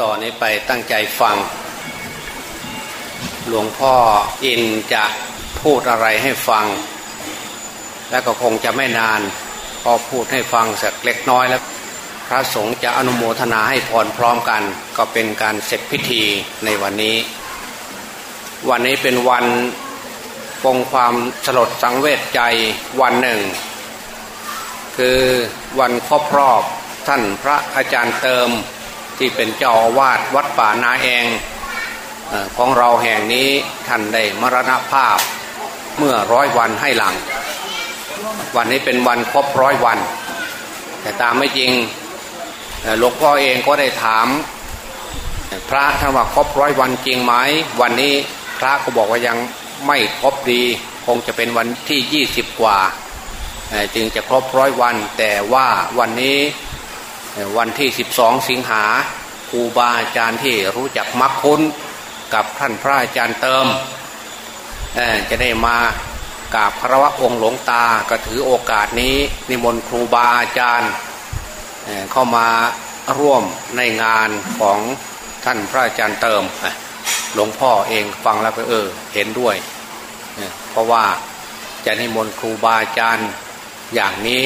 ต่อนนี้ไปตั้งใจฟัง หลวงพ่ออินจะพูดอะไรให้ฟัง และก็คงจะไม่นาน พอพูดให้ฟังสักเล็กน้อยแล้ว พระสงฆ์จะอนุโมทนาให้พรพร้อมกัน ก็เป็นการเสร็จพิธีในวันนี้ วันนี้เป็นวันปงความสลดสังเวชใจวันหนึ่ง คือวันครบรอบท่านพระอาจารย์เติม ที่เป็นเจ้าอาวาสวัดป่านาแองของเราแห่งนี้ท่านได้มรณภาพเมื่อร้อยวันให้หลัง วันนี้เป็นวันครบร้อยวัน แต่ตามไม่จริงหลวงพ่อเองก็ได้ถาม พระท่านว่าครบร้อยวันจริงไหมวันนี้พระก็บอกว่ายังไม่ครบดี คงจะเป็นวันที่ยี่สิบกว่า จึงจะครบร้อยวัน แต่ว่าวันนี้ วันที่ 12 สิงหาครูบาอาจารย์ที่รู้จักมักคุ้นกับท่านพระอาจารย์เติม จะได้มากราบพระวะองค์หลวงตาก็ถือโอกาสนี้ นิมนต์ครูบาอาจารย์เข้ามาร่วมในงานของท่านพระอาจารย์เติม หลวงพ่อเองฟังแล้วก็เออเห็นด้วย เพราะว่าจะนิมนต์ครูบาอาจารย์อย่างนี้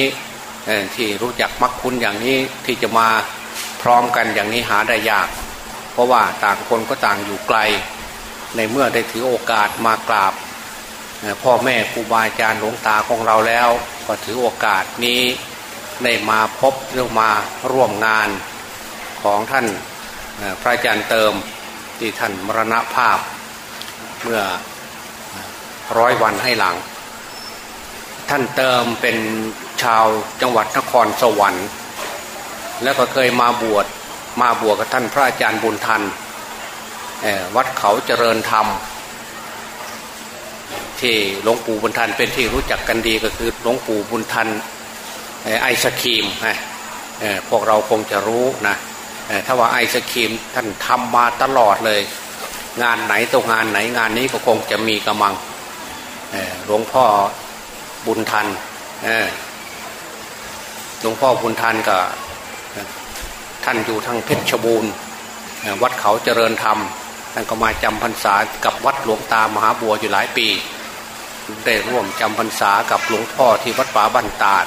ที่รู้จักมักคุ้นอย่างนี้ที่จะมาพร้อมกันอย่างนี้หาได้ยาก เพราะว่าต่างคนก็ต่างอยู่ไกล ในเมื่อได้ถือโอกาสมากราบ พ่อแม่ครูบาอาจารย์หลวงตาของเราแล้ว ก็ถือโอกาสนี้ได้มาพบหรือมาร่วมงานของท่านพระอาจารย์เติมที่ท่านมรณภาพ เมื่อร้อยวันให้หลัง ท่านเติมเป็น ชาวจังหวัดนครสวรรค์ แล้วก็เคยมาบวชมาบวชกับท่านพระอาจารย์บุญทันวัดเขาเจริญธรรม ที่หลวงปู่บุญทันเป็นที่รู้จักกันดีก็คือหลวงปู่บุญทันไอศครีมพวกเราคงจะรู้นะถ้าว่าไอศครีมท่านทำมาตลอดเลย งานไหนตัวงานไหนงานนี้ก็คงจะมีกระมังหลวงพ่อบุญทัน หลวงพ่อบุญทันกับท่านอยู่ทางเพชรบูรณ์วัดเขาเจริญธรรมท่านก็มาจำพรรษากับวัดหลวงตามหาบัวอยู่หลายปี ได้ร่วมจำพรรษากับหลวงพ่อที่วัดป่าบันตาด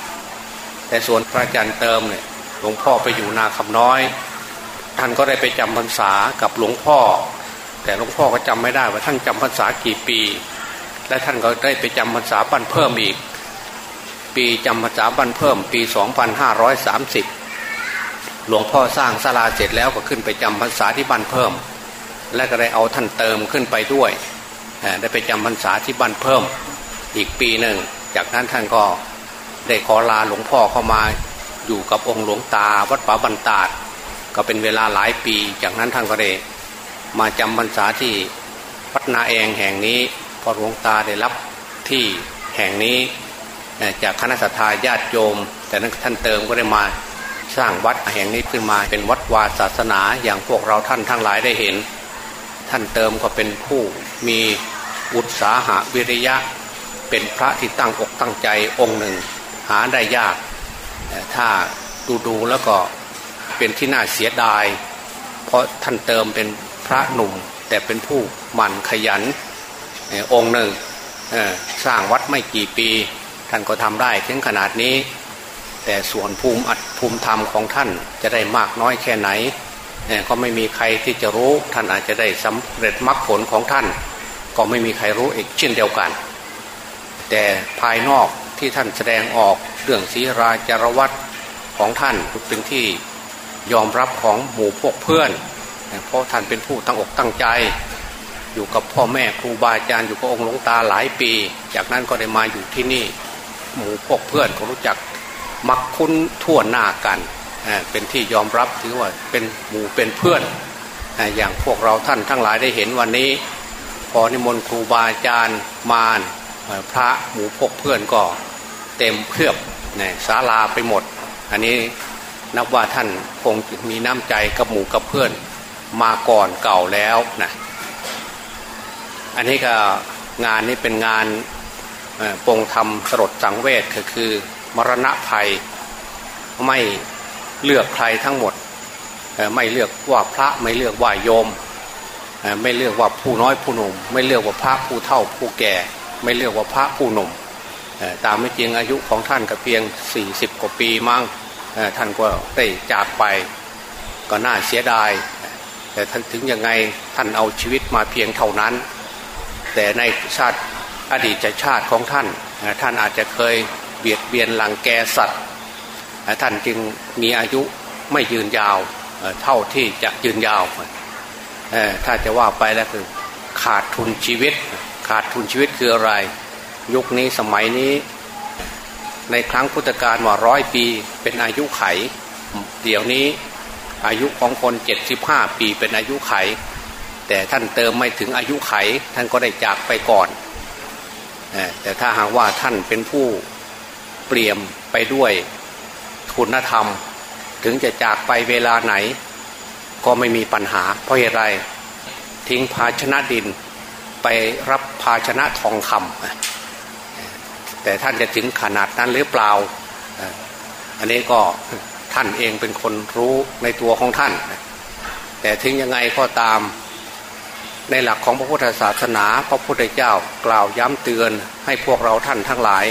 แต่ส่วนพระอาจารย์เติมเนี่ยหลวงพ่อไปอยู่นาคำน้อย ท่านก็ได้ไปจำพรรษากับหลวงพ่อ แต่หลวงพ่อก็จำไม่ได้ว่าท่านจำพรรษากี่ปี และท่านก็ได้ไปจำพรรษาปันเพิ่มอีก ปีจำพรรษาบันเพิ่มปี 2530 หลวงพ่อสร้างศาลาเสร็จแล้วก็ขึ้นไปจำพรรษาที่บันเพิ่ม และก็ได้เอาท่านเติมขึ้นไปด้วย ได้ไปจำพรรษาที่บันเพิ่มอีกปีหนึ่ง จากนั้นท่านก็ได้ขอลาหลวงพ่อเข้ามาอยู่กับองค์หลวงตาวัดป่าบันตาดก็เป็นเวลาหลายปี จากนั้นท่านก็ได้มาจำพรรษาที่วัดนาเองแห่งนี้พอหลวงตาได้รับที่แห่งนี้ จากคณะสัตยาญาติโยม แต่นั้นท่านเติมก็ได้มาสร้างวัดแห่งนี้ขึ้นมาเป็นวัดวาศาสนาอย่างพวกเราท่านทั้งหลายได้เห็น ท่านเติมก็เป็นผู้มีอุตสาหะวิริยะ เป็นพระที่ตั้งอกตั้งใจองค์หนึ่ง หาได้ยาก ถ้าดูดูแล้วก็เป็นที่น่าเสียดาย เพราะท่านเติมเป็นพระหนุ่ม แต่เป็นผู้หมั่นขยันองค์หนึ่งสร้างวัดไม่กี่ปี ท่านก็ทำได้ถึงขนาดนี้ แต่ส่วนภูมิอัดภูมิธรรมของท่านจะได้มากน้อยแค่ไหนก็ไม่มีใครที่จะรู้ท่านอาจจะได้สำเร็จมรรคผลของท่าน ก็ไม่มีใครรู้อีกเช่นเดียวกัน แต่ภายนอกที่ท่านแสดงออกเรื่องศีราจารวัตของท่านเป็นที่ยอมรับของหมู่พวกเพื่อน เพราะท่านเป็นผู้ตั้งอกตั้งใจ อยู่กับพ่อแม่ครูบาอาจารย์อยู่กับองค์หลวงตาหลายปี จากนั้นก็ได้มาอยู่ที่นี่ หมู่พวกเพื่อนก็รู้จักมักคุ้นทั่วหน้ากันเป็นที่ยอมรับถือว่าเป็นหมู่เป็นเพื่อนอย่างพวกเราท่านทั้งหลายได้เห็นวันนี้ พอนิมนต์ครูบาอาจารย์มารพระหมู่พวกเพื่อนก็เต็มเพื่อบศาลาไปหมด อันนี้นับว่าท่านคงมีน้ำใจกับหมู่กับเพื่อนมาก่อนเก่าแล้วนะอันนี้ก็งานนี้เป็นงาน ปงธรรมสลดสังเวชคือคือ มรณะภัยไม่เลือกใครทั้งหมด ไม่เลือกว่าพระไม่เลือกว่าโยม ไม่เลือกว่าผู้น้อยผู้หนุ่ม ไม่เลือกว่าพระผู้เฒ่าผู้แก่ ไม่เลือกว่าพระผู้หนุ่มตามไม่จริงอายุของท่านก็เพียง 40 กว่าปีมั้งท่านก็ได้จากไปก็น่าเสียดาย แต่ท่านถึงยังไงท่านเอาชีวิตมาเพียงเท่านั้น แต่ในชาติ อดีตชาติของท่าน ท่านอาจจะเคยเบียดเบียนหลังแกสัตว์ ท่านจึงมีอายุไม่ยืนยาวเท่าที่จะยืนยาว ถ้าจะว่าไปแล้วคือขาดทุนชีวิต ขาดทุนชีวิตคืออะไร ยุคนี้สมัยนี้ ในครั้งพุทธกาลว่าร้อยปีเป็นอายุไข เดี๋ยวนี้อายุของคนเจ็ดสิบห้าปีเป็นอายุไข แต่ท่านเติมไม่ถึงอายุไข ท่านก็ได้จากไปก่อน แต่ถ้าหากว่าท่านเป็นผู้เปลี่ยมไปด้วยคุณธรรม ถึงจะจากไปเวลาไหน ก็ไม่มีปัญหา เพราะเหตุไรทิ้งภาชนะดินไปรับภาชนะทองคำแต่ท่านจะถึงขนาดนั้นหรือเปล่า อันนี้ก็ท่านเองเป็นคนรู้ในตัวของท่าน แต่ถึงยังไงก็ตาม ในหลักของพระพุทธศาสนาพระพุทธเจ้ากล่าวย้ำเตือนให้พวกเราท่านทั้งหลาย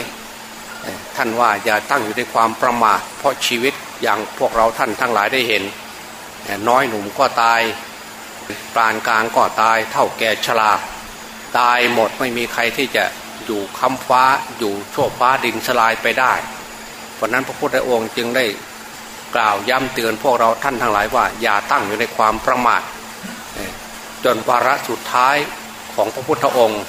ท่านว่าอย่าตั้งอยู่ในความประมาทเพราะชีวิตอย่างพวกเราท่านทั้งหลายได้เห็น น้อยหนุ่มก็ตายปานกลางก็ตาย เท่าแก่ชราตายหมดไม่มีใครที่จะอยู่คำฟ้าอยู่โชคฟ้าดินสลายไปได้ เพราะนั้นพระพุทธองค์จึงได้กล่าวย้ำเตือนพวกเราท่านทั้งหลายว่า อย่าตั้งอยู่ในความประมาท จนวาระสุดท้ายของพระพุทธองค์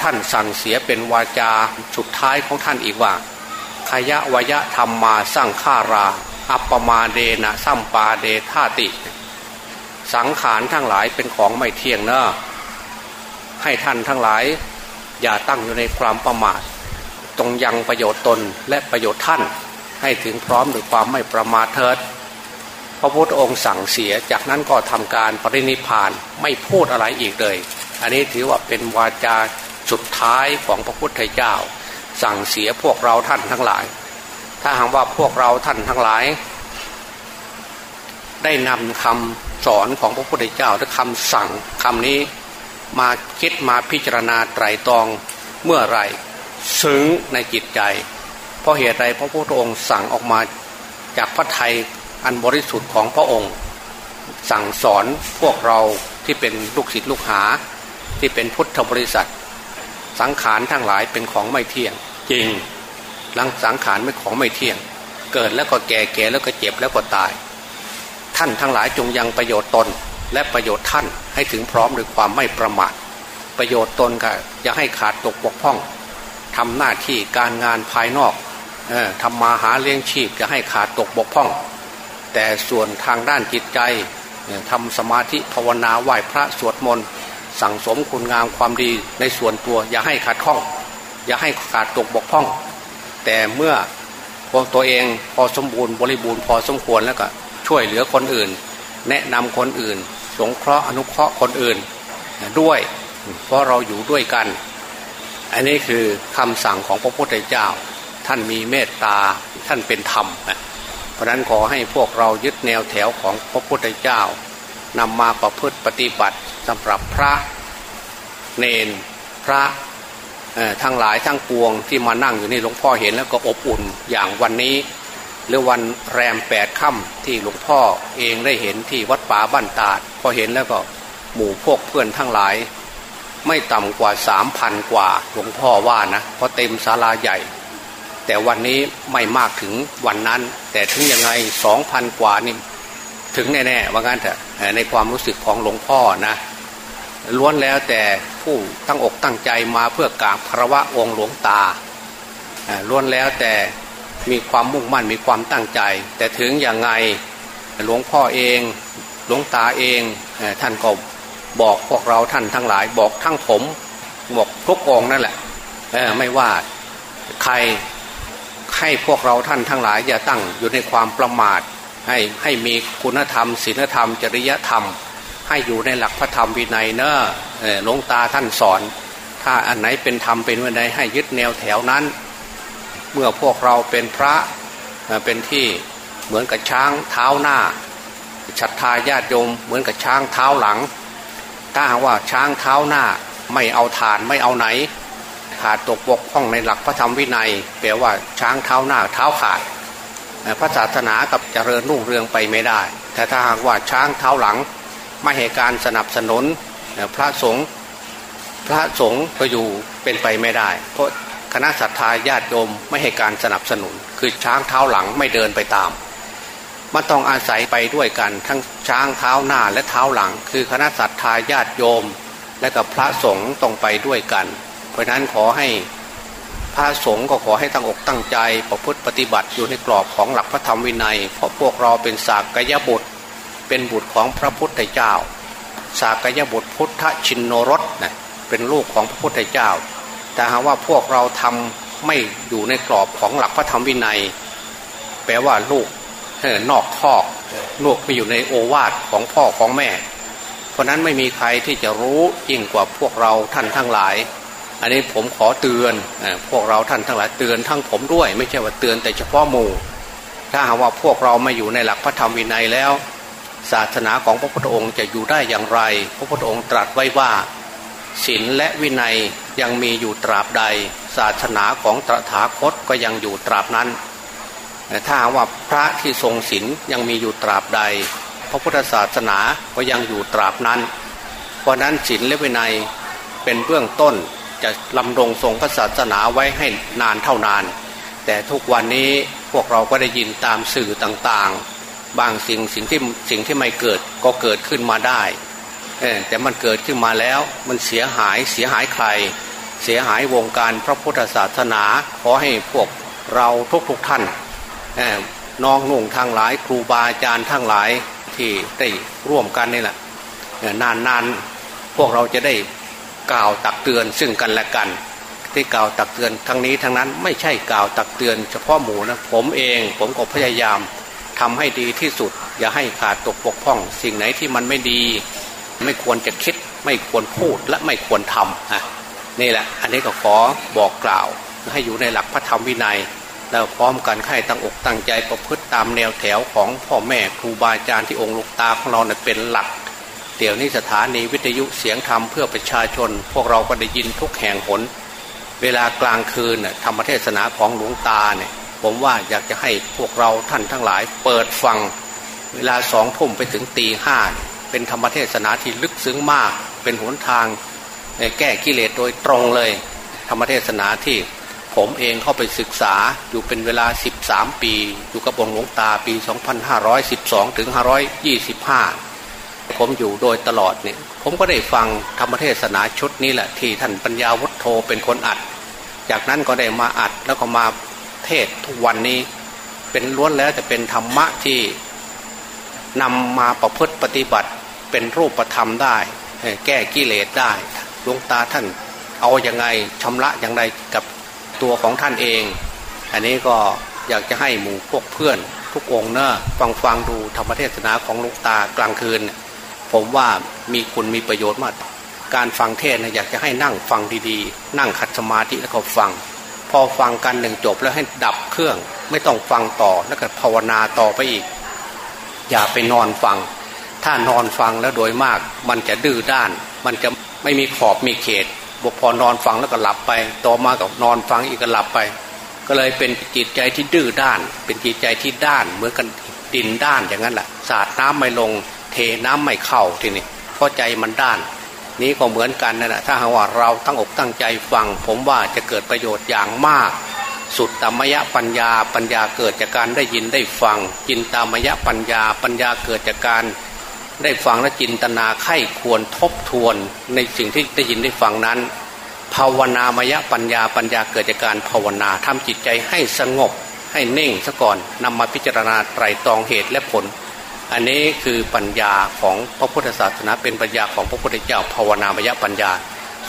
ท่านสั่งเสียเป็นวาจาสุดท้ายของท่านอีกว่าขยะวยะธรรมมาสร้างฆารา อัปปมาเดนะสัมปาเดธาติ สังขารทั้งหลายเป็นของไม่เที่ยงเนอะให้ท่านทั้งหลาย อย่าตั้งอยู่ในความประมาทตรงยังประโยชน์ตนและประโยชน์ท่าน ให้ถึงพร้อมด้วยความไม่ประมาทเถิด พระพุทธองค์สั่งเสียจากนั้นก็ทำการปรินิพานไม่พูดอะไรอีกเลย อันนี้ถือว่าเป็นวาจาสุดท้ายของพระพุทธเจ้า สั่งเสียพวกเราท่านทั้งหลาย ถ้าหากว่าพวกเราท่านทั้งหลาย ได้นำคำสอนของพระพุทธเจ้าและคำสั่งคำนี้มาคิดมาพิจารณาไตรตรองเมื่อไรซึ้งในจิตใจ เพราะเหตุใดพระพุทธองค์สั่งออกมาจากพระไทย อันบริสุทธิ์ของพระองค์ สั่งสอนพวกเราที่เป็นลูกศิษย์ลูกหา ที่เป็นพุทธบริษัท สังขารทั้งหลายเป็นของไม่เที่ยง จริงหลังสังขารไม่ของไม่เที่ยง เกิดแล้วก็แก่แก่แล้วก็เจ็บแล้วก็ตาย ท่านทั้งหลายจงยังประโยชน์ตนและประโยชน์ท่านให้ถึงพร้อมด้วยความไม่ประมาท ประโยชน์ตนก็อย่าให้ขาดตกบกพร่องทำหน้าที่การงานภายนอกทำมาหาเลี้ยงชีพจะให้ขาดตกบกพร่อง แต่ส่วนทางด้านจิตใจทำสมาธิภาวนาไหว้พระสวดมนต์สั่งสมคุณงามความดีในส่วนตัว อย่าให้ขาดข้อง อย่าให้ขาดตกบกพร่อง แต่เมื่อพอตัวเองพอสมบูรณ์บริบูรณ์พอสมควรแล้วก็ช่วยเหลือคนอื่น แนะนำคนอื่น สงเคราะห์อนุเคราะห์คนอื่นด้วย เพราะเราอยู่ด้วยกัน อันนี้คือคำสั่งของพระพุทธเจ้า ท่านมีเมตตาท่านเป็นธรรม ราะนั้นขอให้พวกเรายึดแนวแถวของพระพุทธเจ้านำมาประพฤติปฏิบัติสำหรับพระเนนพระทั้งหลายทั้งปวงที่มานั่งอยู่นี่หลวงพ่อเห็นแล้วก็อบอุ่นอย่างวันนี้ หรือวันแรมแปดค่ำที่หลวงพ่อเองได้เห็นที่วัดป่าบ้านตาดพอเห็นแล้วก็หมู่พวกเพื่อนทั้งหลาย ไม่ต่ำกว่าสามพันกว่าหลวงพ่อว่านะเพราะเต็มศาลาใหญ่ แต่วันนี้ไม่มากถึงวันนั้น แต่ถึงยังไงสองพันกว่านี่ถึงแน่ๆว่างั้นเถอะในความรู้สึกของหลวงพ่อนะล้วนแล้วแต่ผู้ตั้งอกตั้งใจมาเพื่อกราบพระวะองค์หลวงตาล้วนแล้วแต่มีความมุ่งมั่นมีความตั้งใจ แต่ถึงอย่างไงหลวงพ่อเองหลวงตาเองท่านก็บอกพวกเราท่านทั้งหลายบอกทั้งผมบอกทุกองนั่นแหละไม่ว่าใคร ให้พวกเราท่านทั้งหลายอย่าตั้งอยู่ในความประมาท ให้ให้มีคุณธรรมศีลธรรม จริยธรรม ให้อยู่ในหลักพระธรรมวินัยเนอะหลวงตาท่านสอน ถ้าอันไหนเป็นธรรมเป็นวินัยให้ยึดแนวแถวนั้น เมื่อพวกเราเป็นพระเป็นที่เหมือนกับช้างเท้าหน้าศรัทธาญาติโยมเหมือนกับช้างเท้าหลัง ถ้าว่าช้างเท้าหน้าไม่เอาฐานไม่เอาไหน ขาดตกบกพร่องในหลักพระธรรมวินัย แปลว่าช้างเท้าหน้าเท้าขาด พระศาสนากับเจริญรุ่งเรืองไปไม่ได้ แต่ถ้าหากว่าช้างเท้าหลัง ไม่ให้การสนับสนุนพระสงฆ์พระสงฆ์ก็อยู่เป็นไปไม่ได้ เพราะคณะศรัทธาญาติโยมไม่ให้การสนับสนุน คือช้างเท้าหลังไม่เดินไปตามมันต้องอาศัยไปด้วยกันทั้งช้างเท้าหน้าและเท้าหลัง คือคณะศรัทธาญาติโยม และกับพระสงฆ์ต้องไปด้วยกัน ราะนั้นขอให้พระสงฆ์ก็ขอให้ตั้งอกตั้งใจ ประพฤติปฏิบัติอยู่ในกรอบของหลักพระธรรมวินัย เพราะพวกเราเป็นสากยบุตร เป็นบุตรของพระพุทธเจ้า สากยบุตรพุทธชินโนรสนะเป็นลูกของพระพุทธเจ้า แต่หากว่าพวกเราทำไม่อยู่ในกรอบของหลักพระธรรมวินัย แปลว่าลูกนอกคอกลูกไปอยู่ในโอวาทของพ่อของแม่ เพราะนั้นไม่มีใครที่จะรู้ยิ่งกว่าพวกเราท่านทั้งหลาย อันนี้ผมขอเตือนพวกเราท่านทั้งหลายเตือนทั้งผมด้วย ไม่ใช่ว่าเตือนแต่เฉพาะหมู่ ถ้าหากว่าพวกเราไม่อยู่ในหลักพระธรรมวินัยแล้ว ศาสนาของพระพุทธองค์จะอยู่ได้อย่างไร พระพุทธองค์ตรัสไว้ว่าศีลและวินัยยังมีอยู่ตราบใด ศาสนาของตถาคตก็ยังอยู่ตราบนั้นถ้าว่าพระที่ทรงศีลยังมีอยู่ตราบใด พระพุทธศาสนาก็ยังอยู่ตราบนั้น เพราะนั้นศีลและวินัยเป็นเบื้องต้น จะลำรงทรงพระศาสนาไว้ให้นานเท่านาน แต่ทุกวันนี้พวกเราก็ได้ยินตามสื่อต่างๆ บางสิ่งสิ่งที่สิ่งที่ไม่เกิดก็เกิดขึ้นมาได้แต่มันเกิดขึ้นมาแล้วมันเสียหายเสียหายใคร เสียหายวงการพระพุทธศาสนาขอให้พวกเราทุกๆทท่านน้องนุ่งทางหลายครูบาอาจารย์ทั้งหลายที่ได้ร่วมกันนี่แหละนานๆพวกเราจะได้ กล่าวตักเตือนซึ่งกันและกัน ที่กล่าวตักเตือนทั้งนี้ทั้งนั้นไม่ใช่กล่าวตักเตือน เฉพาะหมูนะผมเองผมก็พยายามทำให้ดีที่สุด อย่าให้ขาดตกปกพ่อง สิ่งไหนที่มันไม่ดี ไม่ควรจะคิด ไม่ควรพูดและไม่ควรทำอะนี่แหละอันนี้ก็ขอบอกกล่าว ให้อยู่ในหลักพระธรรมวินัย แล้วพร้อมกันให้ตั้งอกตั้งใจประพฤติตามแนวแถวของพ่อแม่ครูบาอาจารย์ที่องค์ลูกตาของเราเนี่ยเป็นหลัก เดี๋ยวนี้สถานีวิทยุเสียงธรรมเพื่อประชาชน พวกเราก็ได้ยินทุกแห่งหน เวลากลางคืนธรรมเทศนาของหลวงตาเนี่ยผมว่าอยากจะให้พวกเราท่านทั้งหลาย เปิดฟัง เวลาสองทุ่มไปถึงตีห้าเป็นธรรมเทศนาที่ลึกซึ้งมาก เป็นหนทางแก้กิเลสโดยตรงเลย ธรรมเทศนาที่ผมเองเข้าไปศึกษาอยู่เป็นเวลา 13 ปี อยู่กับองค์หลวงตาปี 2512 ถึง 525 ผมอยู่โดยตลอดเนี่ย ผมก็ได้ฟังธรรมเทศนาชุดนี้แหละที่ท่านปัญญาวุฒโธเป็นคนอัด จากนั้นก็ได้มาอัดแล้วก็มาเทศทุกวันนี้เป็นล้วนแล้วแต่เป็นธรรมะที่นำมาประพฤติปฏิบัติเป็นรูปธรรมได้ แก้กิเลสได้หลวงตาท่านเอาอยัางไงชำระอย่างไรกับตัวของท่านเอง อันนี้ก็อยากจะให้หมู่พวกเพื่อนทุกองเนะฟังฟังดูธรรมเทศนาของลุงตากลางคืน ผมว่ามีคุณมีประโยชน์มาก การฟังเทศนะอยากจะให้นั่งฟังดีๆ นั่งขัดสมาธิแล้วก็ฟัง พอฟังกันหนึ่งจบแล้วให้ดับเครื่อง ไม่ต้องฟังต่อแล้วก็ภาวนาต่อไปอีก อย่าไปนอนฟัง ถ้านอนฟังแล้วโดยมาก มันจะดื้อด้าน มันจะไม่มีขอบมีเขตบกพอนอนฟังแล้วก็หลับไป ต่อมากับนอนฟังอีกก็หลับไป ก็เลยเป็นจิตใจที่ดื้อด้าน เป็นจิตใจที่ด้านเหมือนกันดินด้านอย่างนั้นแหละสาดน้ำไม่ลง เทน้ำไม่เข้าทีนี้เพราะใจมันด้าน นี้ก็เหมือนกันนั่นแหละถ้าหากว่าเราตั้งอกตั้งใจฟัง ผมว่าจะเกิดประโยชน์อย่างมาก สุดตามยะปัญญาปัญญาเกิดจากการได้ยินได้ฟัง จินตามยะปัญญา ปัญญาเกิดจากการได้ฟังและจินตนาไข้ควรทบทวนในสิ่งที่ได้ยินได้ฟังนั้น ภาวนามยปัญญาปัญญาเกิดจากการภาวนาทำจิตใจให้สงบให้เน่งซะก่อนนำมาพิจารณาไตรตรองเหตุและผล อันนี้คือปัญญาของพระพุทธศาสนาเป็นปัญญาของพระพุทธเจ้าภาวนามยปัญญา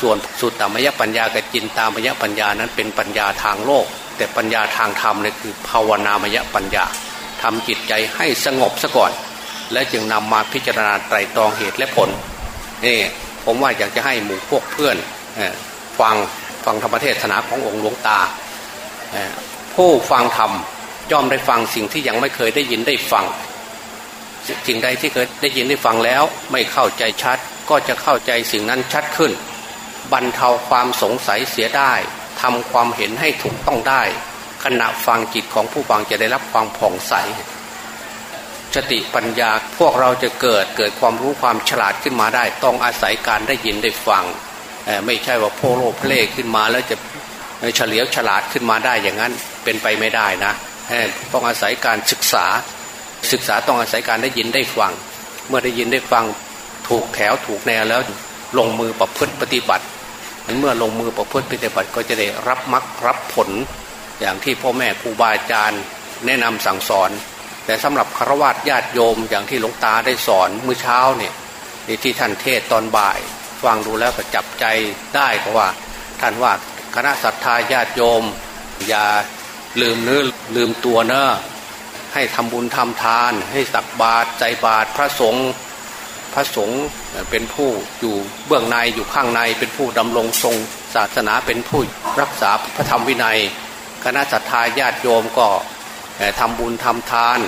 ส่วนสุตตามยปัญญากับจินตามยปัญญานั้นเป็นปัญญาทางโลก แต่ปัญญาทางธรรมนี่คือภาวนามยปัญญาทำจิตใจให้สงบซะก่อน และจึงนำมาพิจารณาไตรตรองเหตุและผลนี่ผมว่าอยากจะให้หมู่พวกเพื่อนฟังฟังธรรมเทศนาขององค์หลวงตาผู้ฟังธรรมย่อมได้ฟังสิ่งที่ยังไม่เคยได้ยินได้ฟัง สิ่งใดที่เคยได้ยินได้ฟังแล้วไม่เข้าใจชัด ก็จะเข้าใจสิ่งนั้นชัดขึ้น บรรเทาความสงสัยเสียได้ทำความเห็นให้ถูกต้องได้ ขณะฟังจิตของผู้ฟังจะได้รับความผ่องใสสติปัญญาพวกเราจะเกิดเกิดความรู้ความฉลาดขึ้นมาได้ ต้องอาศัยการได้ยินได้ฟังไม่ใช่ว่าโพโลเพลขึ้นมาแล้วจะเฉลียวฉลาดขึ้นมาได้อย่างนั้นเป็นไปไม่ได้นะต้องอาศัยการศึกษา ศึกษาต้องอาศัยการได้ยินได้ฟัง เมื่อได้ยินได้ฟังถูกแถวถูกแนวแล้วลงมือประพฤติปฏิบัติเมื่อลงมือประพฤติปฏิบัติก็จะได้รับมรรครับผล อย่างที่พ่อแม่ครูบาอาจารย์แนะนำสั่งสอน แต่สำหรับคารวะญาติโยมอย่างที่หลวงตาได้สอนเมื่อเช้าเนี่ยที่ท่านเทศตอนบ่ายฟังดูแล้วก็จับใจได้เพราะว่า ท่านว่าคณะศรัทธาญาติโยม อย่าลืมเนื้อลืมตัวเนอะ ให้ทำบุญทำทาน ให้ตักบาตรใจบาตรพระสงฆ์พระสงฆ์เป็นผู้อยู่เบื้องในอยู่ข้างในเป็นผู้ดำรงทรงศาสนาเป็นผู้รักษาพระธรรมวินัย คณะศรัทธาญาติโยมก็ทำบุญทำทาน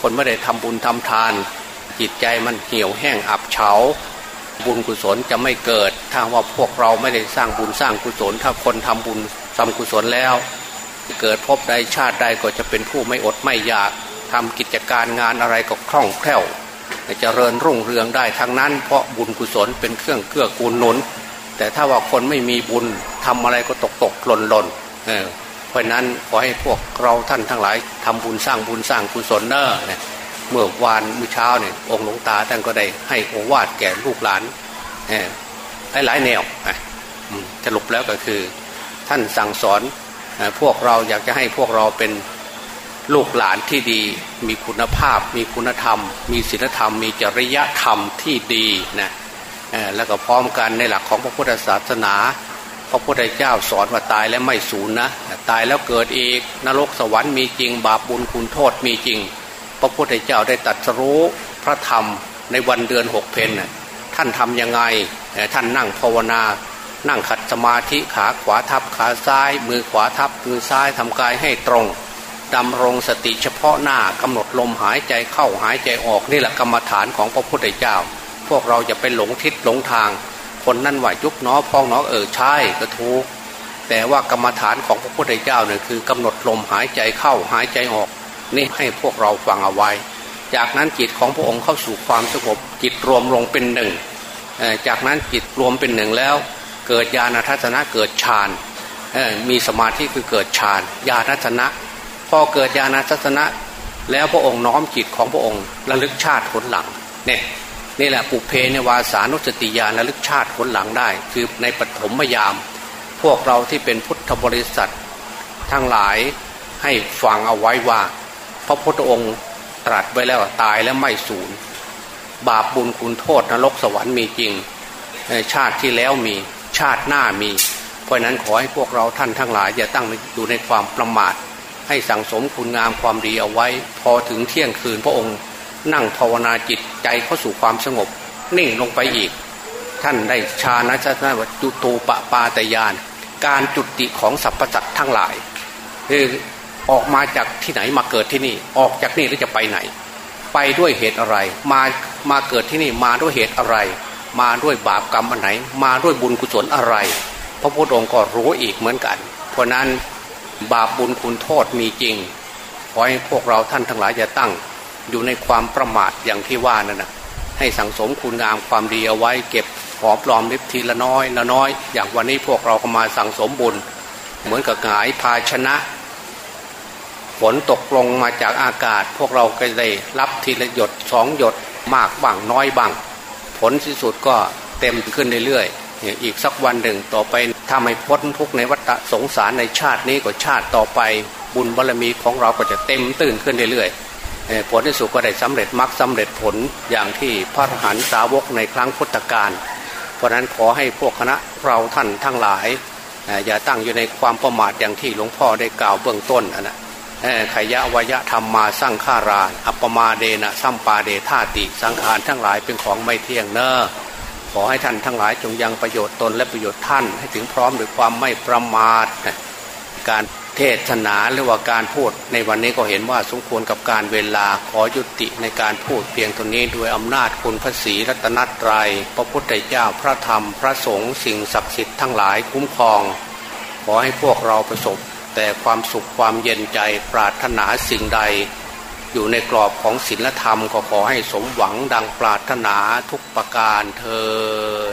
คนไม่ได้ทำบุญทำทาน จิตใจมันเหี่ยวแห้งอับเฉา บุญกุศลจะไม่เกิด ถ้าว่าพวกเราไม่ได้สร้างบุญสร้างกุศล ถ้าคนทำบุญทำกุศลแล้ว เกิดพบใดชาติใดก็จะเป็นผู้ไม่อดไม่อยากทำกิจการงานอะไรก็คล่องแคล่วจะเจริญรุ่งเรืองได้ทั้งนั้น เพราะบุญกุศลเป็นเครื่องเกื้อกูลหนุน แต่ถ้าว่าคนไม่มีบุญทำอะไรก็ตกตกหล่นหล่นเพราะนั้นขอให้พวกเราท่านทั้งหลายทำบุญสร้างบุญสร้างกุศลเนอะเมื่อวานเมื่อเช้าเนี่ยองค์หลวงตาท่านก็ได้ให้โอวาทแก่ลูกหลานหลายแนวสรุปแล้วก็คือ ท่านสั่งสอน พวกเราอยากจะให้พวกเราเป็นลูกหลานที่ดี มีคุณภาพ มีคุณธรรม มีศีลธรรม มีจริยธรรมที่ดีนะแล้วก็พร้อมกันในหลักของพระพุทธศาสนา พระพุทธเจ้าสอนว่าตายแล้วไม่สูญนะ ตายแล้วเกิดอีกนรกสวรรค์มีจริง บาปบุญคุณโทษมีจริง พระพุทธเจ้าได้ตัดสู้พระธรรมในวันเดือนหกเพนท่านทำยังไงท่านนั่งภาวนา นั่งขัดสมาธิขาขวาทับขาซ้าย มือขวาทับมือซ้ายทำกายให้ตรงดำรงสติเฉพาะหน้ากำหนดลมหายใจเข้าหายใจออกนี่แหละกรรมฐานของพระพุทธเจ้า พวกเราจะไปหลงทิศหลงทาง คนนั่นว่ายุกน้อพองน้อเออใช่ก็ถูกแต่ว่ากรรมฐานของพระพุทธเจ้าเนี่ยคือกำหนดลมหายใจเข้าหายใจออก นี่ให้พวกเราฟังเอาไว้ จากนั้นจิตของพระองค์เข้าสู่ความสงบจิตรวมลงเป็นหนึ่งจากนั้นจิตรวมเป็นหนึ่งแล้ว เกิดญาณทัศนะเกิดฌานมีสมาธิคือเกิดฌานญาณทัศนะ พอเกิดญาณทัศนะ แล้วพระองค์น้อมจิตของพระองค์ระลึกชาติผลหลังเนี่ยนี่แหละปุเพในวาสานุสติญาณระลึกชาติผลหลังได้ คือในปฐมยาม พวกเราที่เป็นพุทธบริษัททั้งหลายให้ฟังเอาไว้ว่า พระพุทธองค์ตรัสไว้แล้วตายแล้วไม่สูญบาปบุญคุณโทษนรกสวรรค์มีจริงชาติที่แล้วมี ชาติหน้ามี เพราะนั้นขอให้พวกเราท่านทั้งหลาย อย่าตั้งอยู่ในความประมาท ให้สั่งสมคุณงามความดีเอาไว้ พอถึงเที่ยงคืนพระองค์ นั่งภาวนาจิตใจเข้าสู่ความสงบ นิ่งลงไปอีก ท่านได้ชาณชันะวัจุตูปปาตยาน การจุติของสรรพสัตว์ทั้งหลายคือออกมาจากที่ไหนมาเกิดที่นี่ออกจากนี่แล้วจะไปไหน ไปด้วยเหตุอะไร มามาเกิดที่นี่มาด้วยเหตุอะไร มาด้วยบาปกรรมอันไหน มาด้วยบุญกุศลอะไร พระพุทธองค์ก็รู้อีกเหมือนกัน เพราะนั้นบาปบุญคุณโทษมีจริงขอให้พวกเราท่านทั้งหลายอย่าตั้ง อยู่ในความประมาทอย่างที่ว่านั่นนะให้สังสมคุณงามความดีเอาไว้เก็บหอมปลอมนิพทีละน้อยละน้อย อย่างวันนี้พวกเราก็มาสั่งสมบุญ เหมือนกับหงายภาชนะฝนตกลงมาจากอากาศ พวกเราก็ได้รับทีละหยดสองหยดมากบ้างน้อยบ้าง ผลที่สุดก็เต็มขึ้นเรื่อยๆอีกสักวันหนึ่งต่อไปถ้าไม่พ้นทุกในวัฏสงสารในชาตินี้ก็ชาติต่อไปบุญบารรมีของเราก็จะเต็มตื่นขึ้นเรื่อยๆผลที่สุดก็ได้สำเร็จมรรคสาเร็จผลอย่างที่พระหันสาวกในครั้งพุทธกาลเพราะนั้นขอให้พวกคณะเราท่านทั้งหลาย อย่าตั้งอยู่ในความประมาทอย่างที่หลวงพ่อได้กล่าวเบื้องต้นนะ ขยะวยะธรรมมาสร้างฆารานอัปมาเดนะสัมปาเดธาติ สังขารทั้งหลายเป็นของไม่เที่ยงเนอขอให้ท่านทั้งหลายจงยังประโยชน์ตนและประโยชน์ท่านให้ถึงพร้อมด้วยความไม่ประมาท การเทศนาหรือว่าการพูดในวันนี้ก็เห็นว่าสมควรกับการเวลาขอยุติในการพูดเพียงตัวนี้ด้วยอำนาจคุณพระศรีรัตนตรยัย พระพุทธเจ้าพระธรรม พระสงฆ์สิ่งศักดิ์สิทธิ์ทั้งหลายคุ้มครอง ขอให้พวกเราประสบ แต่ความสุขความเย็นใจปรารถนาสิ่งใด อยู่ในกรอบของศีลธรรมก็ขอให้สมหวังดังปรารถนาทุกประการเทอ